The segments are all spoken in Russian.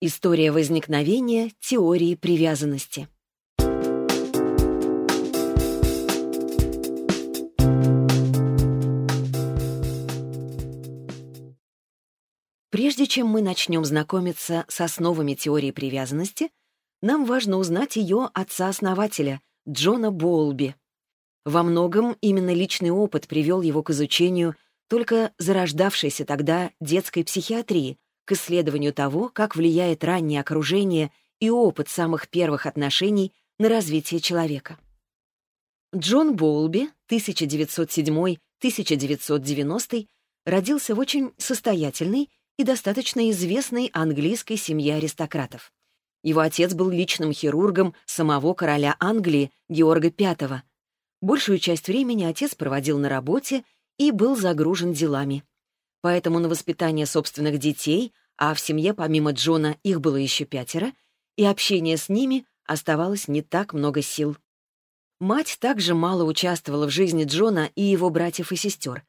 История возникновения теории привязанности. Прежде чем мы начнем знакомиться с основами теории привязанности, нам важно узнать ее отца-основателя, Джона Боулби. Во многом именно личный опыт привел его к изучению только зарождавшейся тогда детской психиатрии, к исследованию того, как влияет раннее окружение и опыт самых первых отношений на развитие человека. Джон Боулби, 1907-1990, родился в очень состоятельной и достаточно известной английской семье аристократов. Его отец был личным хирургом самого короля Англии Георга V. Большую часть времени отец проводил на работе и был загружен делами. Поэтому на воспитание собственных детей, а в семье помимо Джона их было еще пятеро, и общение с ними оставалось не так много сил. Мать также мало участвовала в жизни Джона и его братьев и сестер,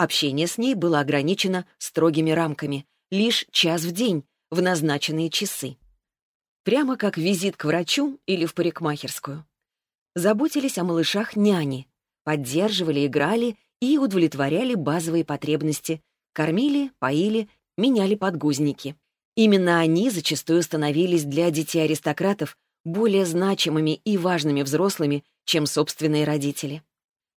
Общение с ней было ограничено строгими рамками, лишь час в день, в назначенные часы. Прямо как визит к врачу или в парикмахерскую. Заботились о малышах няни, поддерживали, играли и удовлетворяли базовые потребности, кормили, поили, меняли подгузники. Именно они зачастую становились для детей аристократов более значимыми и важными взрослыми, чем собственные родители.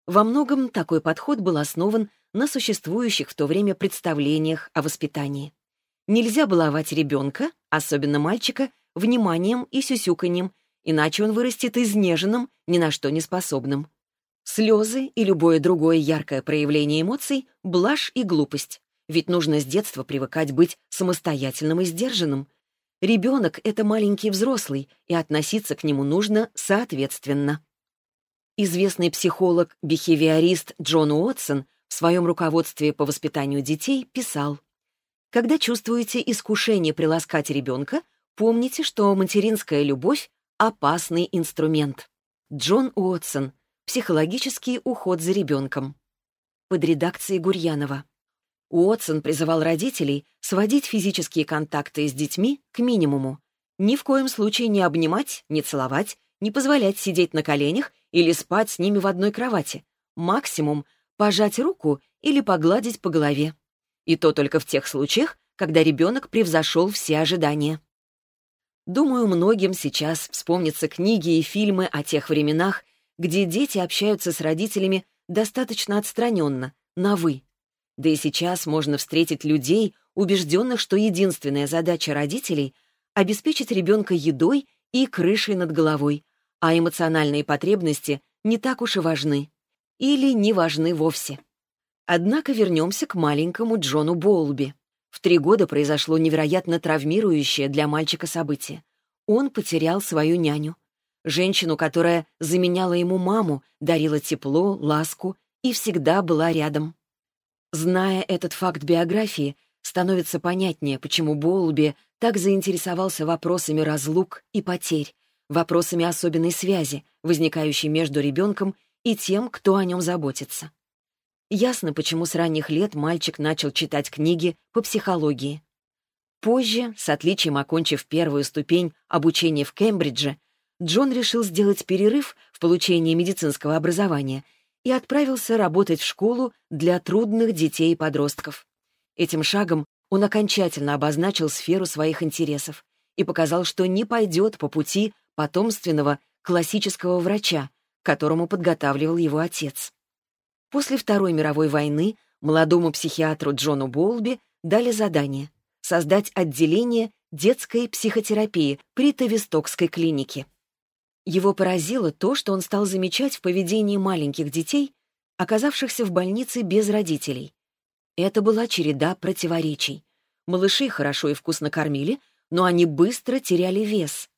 Во многом такой подход был основан на существующих в то время представлениях о воспитании. Нельзя баловать ребенка, особенно мальчика, вниманием и сюсюканьем, иначе он вырастет изнеженным, ни на что не способным. Слезы и любое другое яркое проявление эмоций — блажь и глупость. Ведь нужно с детства привыкать быть самостоятельным и сдержанным. Ребенок — это маленький взрослый, и относиться к нему нужно соответственно. Известный психолог-бихевиорист Джон Уотсон в своем руководстве по воспитанию детей писал «Когда чувствуете искушение приласкать ребенка, помните, что материнская любовь — опасный инструмент». Джон Уотсон. Психологический уход за ребенком. Под редакцией Гурьянова. Уотсон призывал родителей сводить физические контакты с детьми к минимуму. Ни в коем случае не обнимать, не целовать, не позволять сидеть на коленях или спать с ними в одной кровати. Максимум пожать руку или погладить по голове. И то только в тех случаях, когда ребенок превзошел все ожидания. Думаю, многим сейчас вспомнятся книги и фильмы о тех временах, где дети общаются с родителями достаточно отстраненно, на «вы». Да и сейчас можно встретить людей, убежденных, что единственная задача родителей — обеспечить ребенка едой и крышей над головой, а эмоциональные потребности не так уж и важны или не важны вовсе. Однако вернемся к маленькому Джону Боулби. В три года произошло невероятно травмирующее для мальчика событие. Он потерял свою няню. Женщину, которая заменяла ему маму, дарила тепло, ласку и всегда была рядом. Зная этот факт биографии, становится понятнее, почему Боулби так заинтересовался вопросами разлук и потерь, вопросами особенной связи, возникающей между ребенком и тем, кто о нем заботится. Ясно, почему с ранних лет мальчик начал читать книги по психологии. Позже, с отличием окончив первую ступень обучения в Кембридже, Джон решил сделать перерыв в получении медицинского образования и отправился работать в школу для трудных детей и подростков. Этим шагом он окончательно обозначил сферу своих интересов и показал, что не пойдет по пути потомственного классического врача, которому подготавливал его отец. После Второй мировой войны молодому психиатру Джону Болби дали задание создать отделение детской психотерапии при Тавистокской клинике. Его поразило то, что он стал замечать в поведении маленьких детей, оказавшихся в больнице без родителей. Это была череда противоречий. Малышей хорошо и вкусно кормили, но они быстро теряли вес.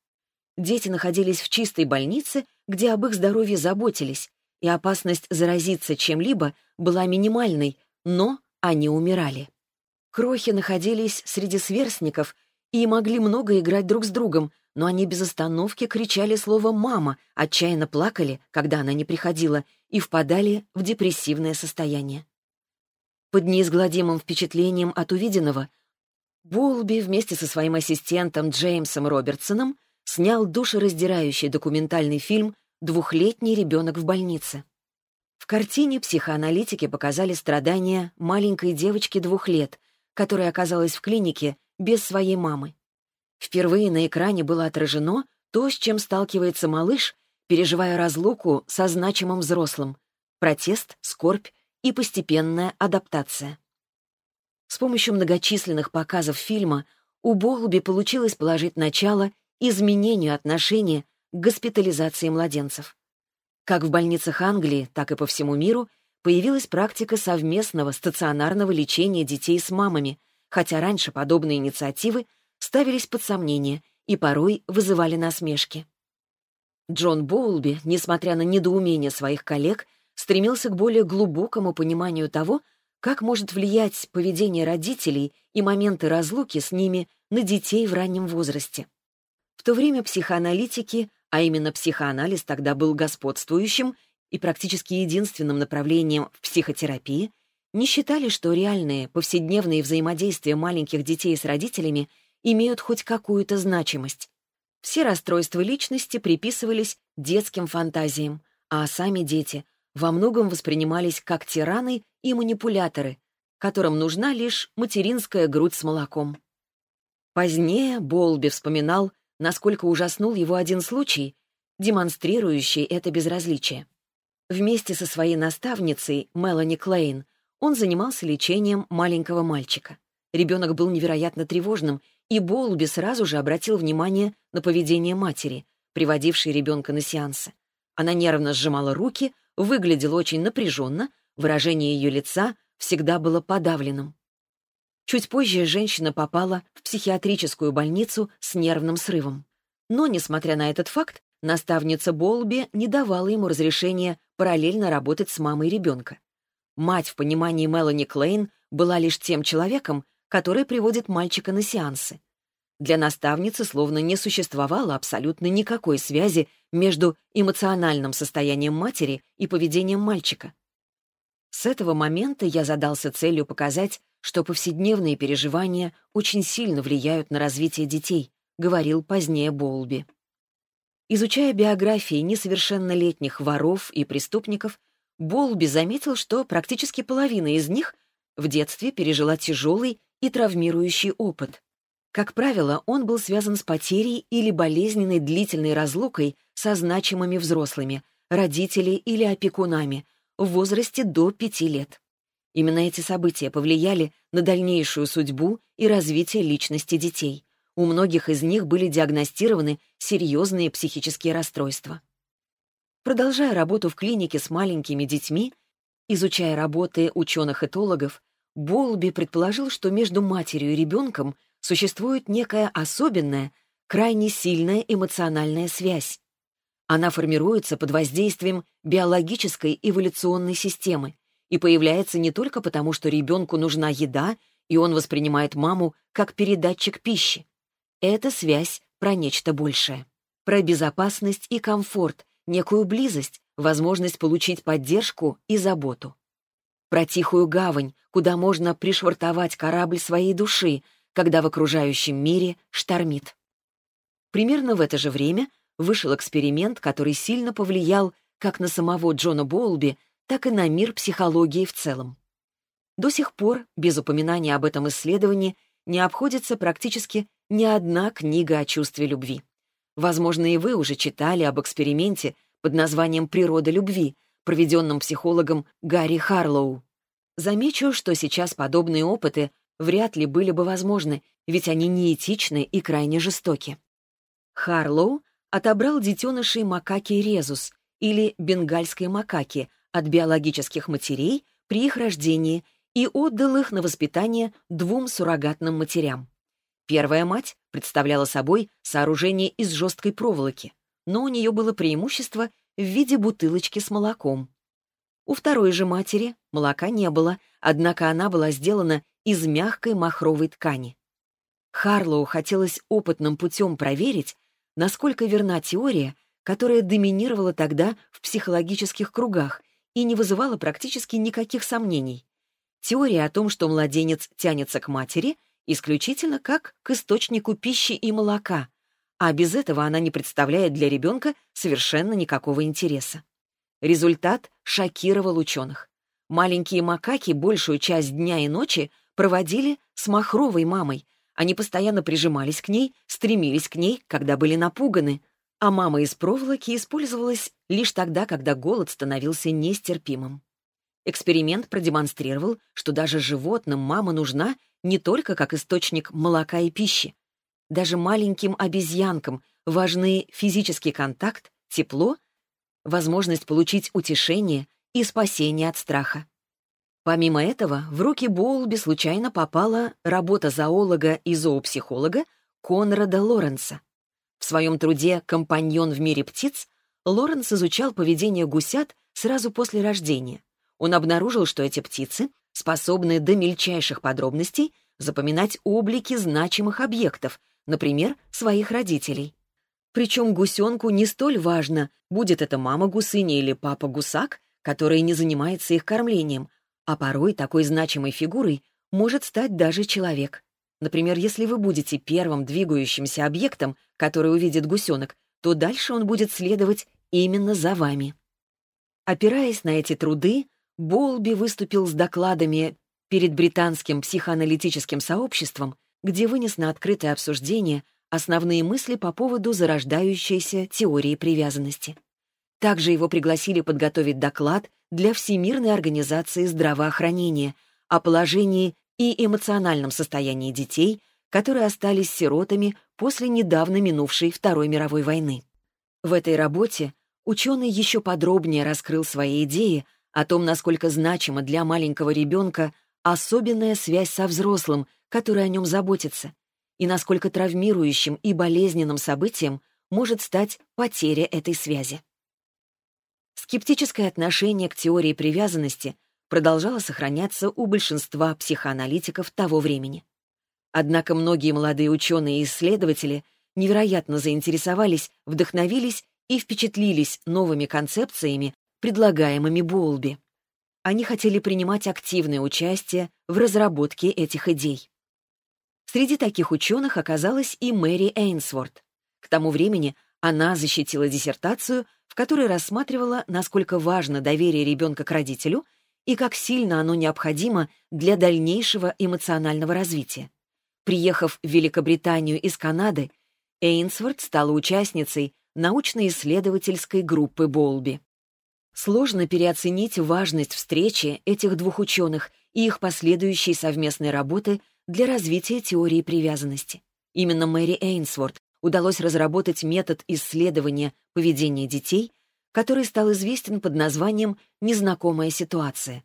Дети находились в чистой больнице, где об их здоровье заботились, и опасность заразиться чем-либо была минимальной, но они умирали. Крохи находились среди сверстников и могли много играть друг с другом, но они без остановки кричали слово «мама», отчаянно плакали, когда она не приходила, и впадали в депрессивное состояние. Под неизгладимым впечатлением от увиденного Болби вместе со своим ассистентом Джеймсом Робертсоном снял душераздирающий документальный фильм «Двухлетний ребенок в больнице». В картине психоаналитики показали страдания маленькой девочки двух лет, которая оказалась в клинике без своей мамы. Впервые на экране было отражено то, с чем сталкивается малыш, переживая разлуку со значимым взрослым, протест, скорбь и постепенная адаптация. С помощью многочисленных показов фильма у Болби получилось положить начало изменению отношения к госпитализации младенцев. Как в больницах Англии, так и по всему миру появилась практика совместного стационарного лечения детей с мамами, хотя раньше подобные инициативы ставились под сомнение и порой вызывали насмешки. Джон Боулби, несмотря на недоумение своих коллег, стремился к более глубокому пониманию того, как может влиять поведение родителей и моменты разлуки с ними на детей в раннем возрасте. В то время психоаналитики а именно психоанализ тогда был господствующим и практически единственным направлением в психотерапии, не считали, что реальные повседневные взаимодействия маленьких детей с родителями имеют хоть какую-то значимость. Все расстройства личности приписывались детским фантазиям, а сами дети во многом воспринимались как тираны и манипуляторы, которым нужна лишь материнская грудь с молоком. Позднее Болби вспоминал насколько ужаснул его один случай, демонстрирующий это безразличие. Вместе со своей наставницей Мелани Клейн он занимался лечением маленького мальчика. Ребенок был невероятно тревожным, и Болби сразу же обратил внимание на поведение матери, приводившей ребенка на сеансы. Она нервно сжимала руки, выглядела очень напряженно, выражение ее лица всегда было подавленным. Чуть позже женщина попала в психиатрическую больницу с нервным срывом. Но, несмотря на этот факт, наставница Болби не давала ему разрешения параллельно работать с мамой ребенка. Мать в понимании Мелани Клейн была лишь тем человеком, который приводит мальчика на сеансы. Для наставницы словно не существовало абсолютно никакой связи между эмоциональным состоянием матери и поведением мальчика. С этого момента я задался целью показать, что повседневные переживания очень сильно влияют на развитие детей, говорил позднее Болби. Изучая биографии несовершеннолетних воров и преступников, Болби заметил, что практически половина из них в детстве пережила тяжелый и травмирующий опыт. Как правило, он был связан с потерей или болезненной длительной разлукой со значимыми взрослыми, родителями или опекунами в возрасте до пяти лет. Именно эти события повлияли на дальнейшую судьбу и развитие личности детей. У многих из них были диагностированы серьезные психические расстройства. Продолжая работу в клинике с маленькими детьми, изучая работы ученых-этологов, Болби предположил, что между матерью и ребенком существует некая особенная, крайне сильная эмоциональная связь. Она формируется под воздействием биологической эволюционной системы, и появляется не только потому, что ребенку нужна еда, и он воспринимает маму как передатчик пищи. Это связь про нечто большее. Про безопасность и комфорт, некую близость, возможность получить поддержку и заботу. Про тихую гавань, куда можно пришвартовать корабль своей души, когда в окружающем мире штормит. Примерно в это же время вышел эксперимент, который сильно повлиял как на самого Джона Болби, так и на мир психологии в целом. До сих пор, без упоминания об этом исследовании, не обходится практически ни одна книга о чувстве любви. Возможно, и вы уже читали об эксперименте под названием «Природа любви», проведенном психологом Гарри Харлоу. Замечу, что сейчас подобные опыты вряд ли были бы возможны, ведь они неэтичны и крайне жестоки. Харлоу отобрал детенышей макаки резус или бенгальской макаки, от биологических матерей при их рождении и отдал их на воспитание двум суррогатным матерям. Первая мать представляла собой сооружение из жесткой проволоки, но у нее было преимущество в виде бутылочки с молоком. У второй же матери молока не было, однако она была сделана из мягкой махровой ткани. Харлоу хотелось опытным путем проверить, насколько верна теория, которая доминировала тогда в психологических кругах и не вызывала практически никаких сомнений. Теория о том, что младенец тянется к матери, исключительно как к источнику пищи и молока, а без этого она не представляет для ребенка совершенно никакого интереса. Результат шокировал ученых. Маленькие макаки большую часть дня и ночи проводили с махровой мамой. Они постоянно прижимались к ней, стремились к ней, когда были напуганы. А мама из проволоки использовалась лишь тогда, когда голод становился нестерпимым. Эксперимент продемонстрировал, что даже животным мама нужна не только как источник молока и пищи. Даже маленьким обезьянкам важны физический контакт, тепло, возможность получить утешение и спасение от страха. Помимо этого, в руки Боулби случайно попала работа зоолога и зоопсихолога Конрада Лоренса. В своем труде «Компаньон в мире птиц» Лоренс изучал поведение гусят сразу после рождения. Он обнаружил, что эти птицы способны до мельчайших подробностей запоминать облики значимых объектов, например, своих родителей. Причем гусенку не столь важно, будет это мама гусыня или папа гусак, который не занимается их кормлением, а порой такой значимой фигурой может стать даже человек. Например, если вы будете первым двигающимся объектом, который увидит гусенок, то дальше он будет следовать именно за вами. Опираясь на эти труды, Болби выступил с докладами перед британским психоаналитическим сообществом, где вынес на открытое обсуждение основные мысли по поводу зарождающейся теории привязанности. Также его пригласили подготовить доклад для Всемирной организации здравоохранения о положении и эмоциональном состоянии детей, которые остались сиротами после недавно минувшей Второй мировой войны. В этой работе ученый еще подробнее раскрыл свои идеи о том, насколько значима для маленького ребенка особенная связь со взрослым, который о нем заботится, и насколько травмирующим и болезненным событием может стать потеря этой связи. Скептическое отношение к теории привязанности продолжало сохраняться у большинства психоаналитиков того времени. Однако многие молодые ученые и исследователи невероятно заинтересовались, вдохновились и впечатлились новыми концепциями, предлагаемыми Болби. Они хотели принимать активное участие в разработке этих идей. Среди таких ученых оказалась и Мэри Эйнсворт. К тому времени она защитила диссертацию, в которой рассматривала, насколько важно доверие ребенка к родителю и как сильно оно необходимо для дальнейшего эмоционального развития. Приехав в Великобританию из Канады, Эйнсворт стала участницей научно-исследовательской группы Болби. Сложно переоценить важность встречи этих двух ученых и их последующей совместной работы для развития теории привязанности. Именно Мэри Эйнсворт удалось разработать метод исследования поведения детей, который стал известен под названием «незнакомая ситуация».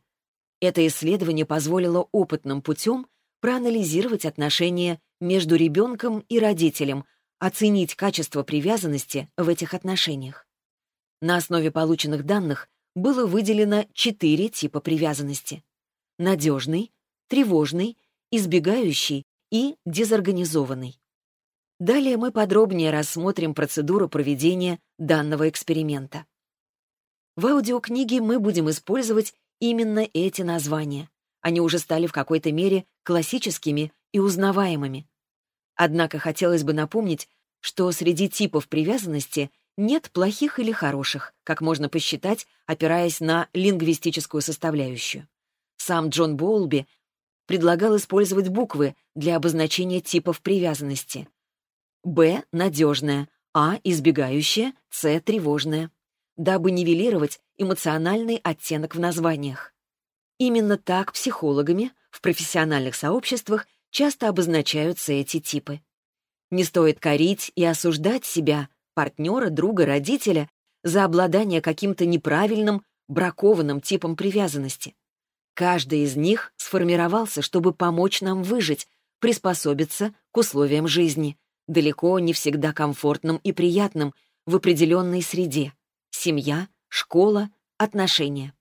Это исследование позволило опытным путем проанализировать отношения между ребенком и родителем, оценить качество привязанности в этих отношениях. На основе полученных данных было выделено четыре типа привязанности. Надежный, тревожный, избегающий и дезорганизованный. Далее мы подробнее рассмотрим процедуру проведения данного эксперимента. В аудиокниге мы будем использовать именно эти названия. Они уже стали в какой-то мере классическими и узнаваемыми. Однако хотелось бы напомнить, что среди типов привязанности нет плохих или хороших, как можно посчитать, опираясь на лингвистическую составляющую. Сам Джон Боулби предлагал использовать буквы для обозначения типов привязанности — Б — надежная, А — избегающая, С — тревожная, дабы нивелировать эмоциональный оттенок в названиях. Именно так психологами в профессиональных сообществах часто обозначаются эти типы. Не стоит корить и осуждать себя, партнера, друга, родителя за обладание каким-то неправильным, бракованным типом привязанности. Каждый из них сформировался, чтобы помочь нам выжить, приспособиться к условиям жизни — далеко не всегда комфортным и приятным в определенной среде. Семья, школа, отношения.